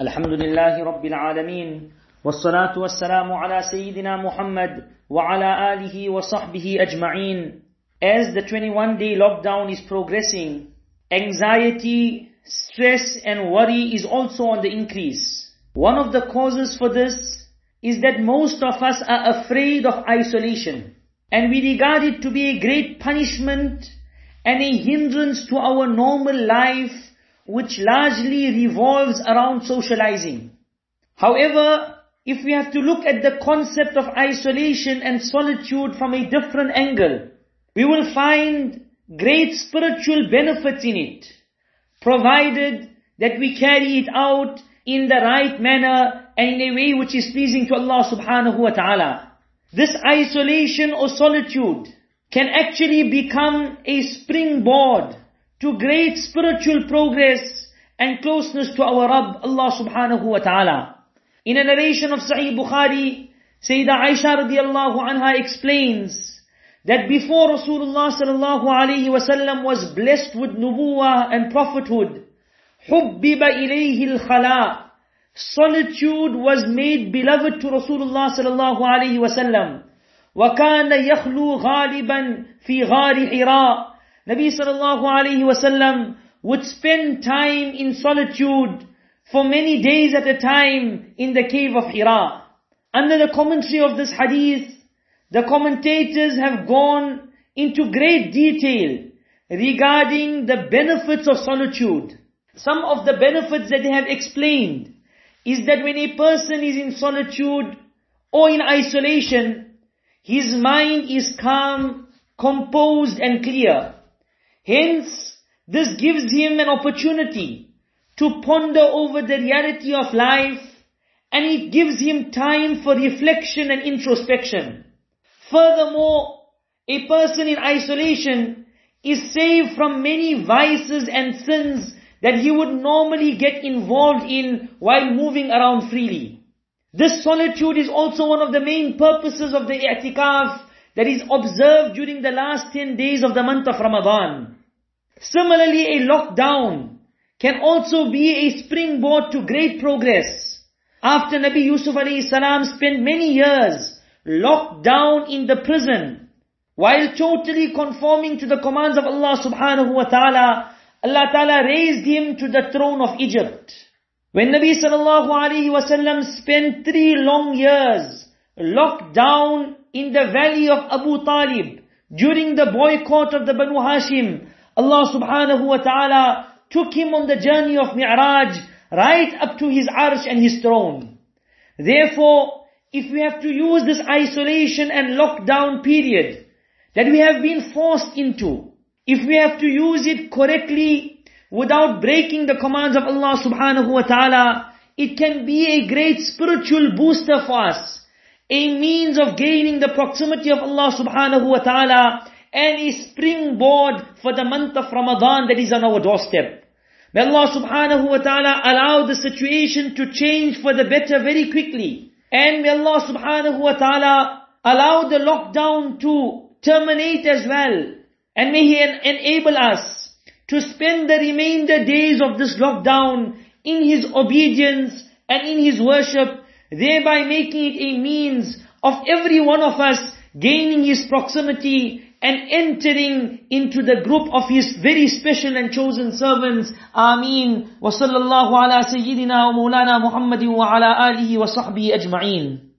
الحمد لله رب العالمين والصلاة والسلام على سيدنا محمد وعلى آله وصحبه أجمعين As the 21 day lockdown is progressing, anxiety, stress and worry is also on the increase. One of the causes for this is that most of us are afraid of isolation and we regard it to be a great punishment and a hindrance to our normal life which largely revolves around socializing. However, if we have to look at the concept of isolation and solitude from a different angle, we will find great spiritual benefits in it, provided that we carry it out in the right manner and in a way which is pleasing to Allah subhanahu wa ta'ala. This isolation or solitude can actually become a springboard to great spiritual progress and closeness to our Rabb, Allah subhanahu wa ta'ala. In a narration of Sahih Bukhari, Sayyidah Aisha radiallahu anha explains that before Rasulullah sallallahu alayhi wasallam was blessed with nubuwah and prophethood, حُبِّبَ إِلَيْهِ الْخَلَاء Solitude was made beloved to Rasulullah sallallahu alayhi wasallam. وَكَانَ يَخْلُو غَالِبًا فِي غَارِ حِرَاء Nabi sallallahu wasallam would spend time in solitude for many days at a time in the cave of Hira. Under the commentary of this hadith, the commentators have gone into great detail regarding the benefits of solitude. Some of the benefits that they have explained is that when a person is in solitude or in isolation, his mind is calm, composed and clear. Hence, this gives him an opportunity to ponder over the reality of life and it gives him time for reflection and introspection. Furthermore, a person in isolation is saved from many vices and sins that he would normally get involved in while moving around freely. This solitude is also one of the main purposes of the i'tikaf that is observed during the last 10 days of the month of Ramadan. Similarly, a lockdown can also be a springboard to great progress. After Nabi Yusuf alayhi salam spent many years locked down in the prison, while totally conforming to the commands of Allah subhanahu wa ta'ala, Allah ta'ala raised him to the throne of Egypt. When Nabi sallallahu alayhi wasallam spent three long years locked down in the valley of Abu Talib during the boycott of the Banu Hashim, Allah subhanahu wa ta'ala took him on the journey of Mi'raj right up to his arsh and his throne. Therefore, if we have to use this isolation and lockdown period that we have been forced into, if we have to use it correctly without breaking the commands of Allah subhanahu wa ta'ala, it can be a great spiritual booster for us a means of gaining the proximity of Allah subhanahu wa ta'ala and a springboard for the month of Ramadan that is on our doorstep. May Allah subhanahu wa ta'ala allow the situation to change for the better very quickly. And may Allah subhanahu wa ta'ala allow the lockdown to terminate as well. And may He enable us to spend the remainder days of this lockdown in His obedience and in His worship thereby making it a means of every one of us gaining his proximity and entering into the group of his very special and chosen servants. Ameen. Wa sallallahu ala sayyidina wa maulana Muhammadin wa ala alihi wa sahbihi ajma'een.